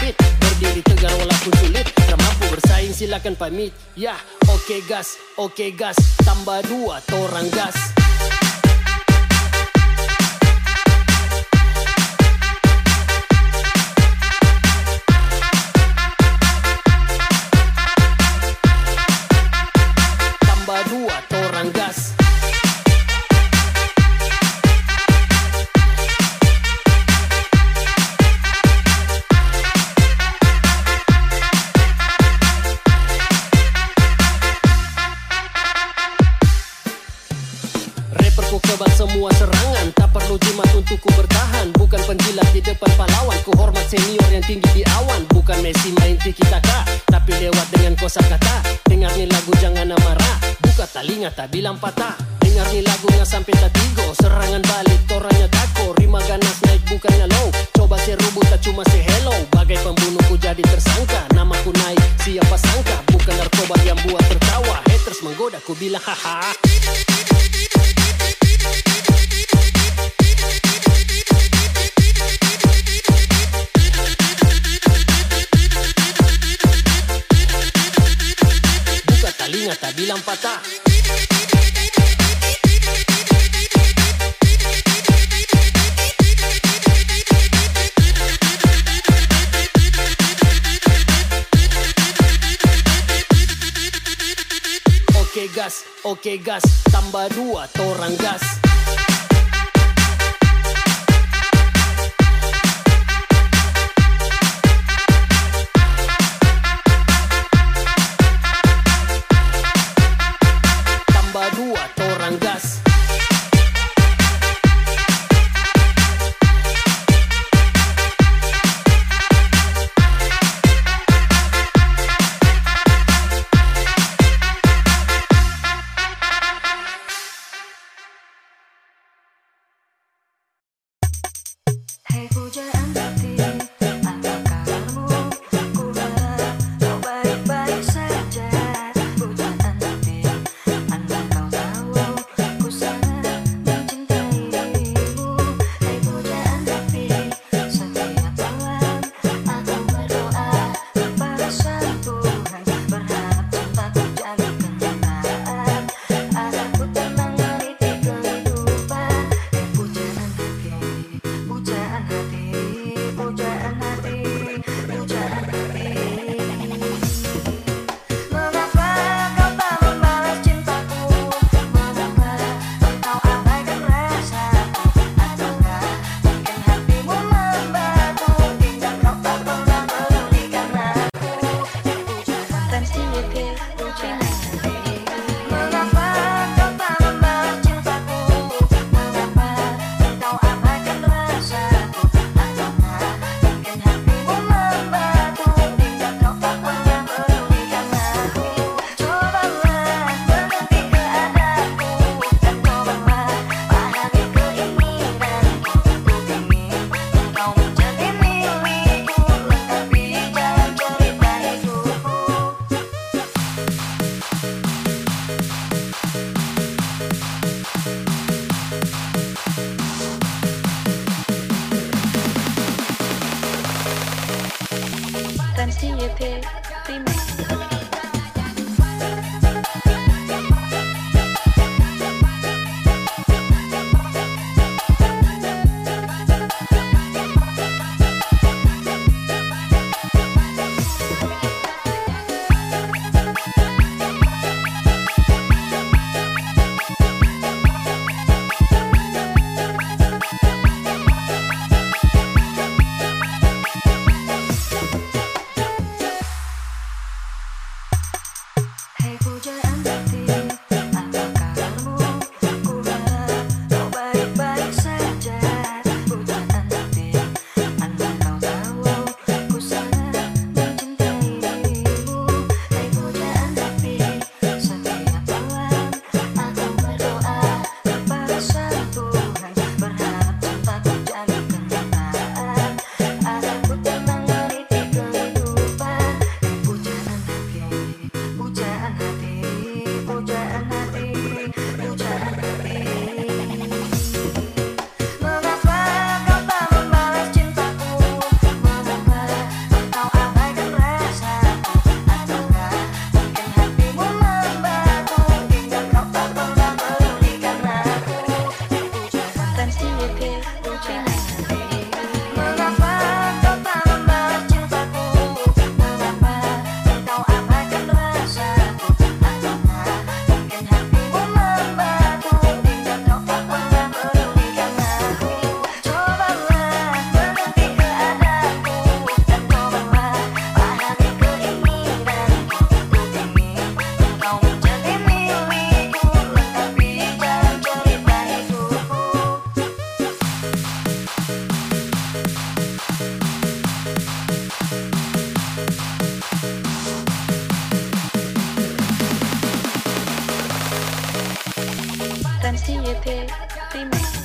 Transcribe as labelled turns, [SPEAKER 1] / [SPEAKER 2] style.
[SPEAKER 1] sempit Berdiri tegar walaupun sulit Tak mampu bersaing silakan pamit. Ya oke okay gas oke okay gas. Tambah dua torang gas semua serangan. Tak perlu jimat untuk ku bertahan. Bukan penjilat di depan pahlawan. Ku hormat senior yang tinggi di awan. Bukan Messi main tiki taka Tapi lewat dengan kosa kata. Dengar nih lagu jangan marah Buka telinga tak bilang patah. Dengar nih lagunya sampai tak tigo Serangan balik toranya tako. Rima ganas naik bukannya low. Coba serubut tak cuma say hello. Bagai pembunuh ku jadi tersangka. Namaku naik siapa sangka? Bukan narkoba yang buat tertawa. Haters menggoda ku bilang haha Tak bilang patah. Oke gas, oke gas, tambah dua torang gas
[SPEAKER 2] MCAP, female. Fancy ये
[SPEAKER 1] थे रीमेक